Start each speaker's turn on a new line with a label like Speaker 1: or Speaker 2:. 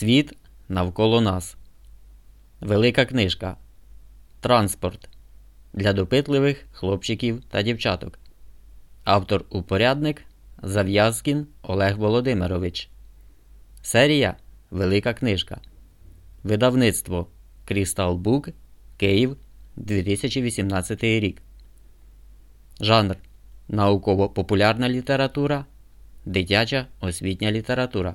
Speaker 1: Світ навколо нас. Велика книжка. Транспорт для допитливих хлопчиків та дівчаток. Автор упорядник Зав'язкін Олег Володимирович. Серія Велика книжка. Видавництво Крістал Бук Київ 2018 рік. Жанр Науково-популярна література. Дитяча освітня література.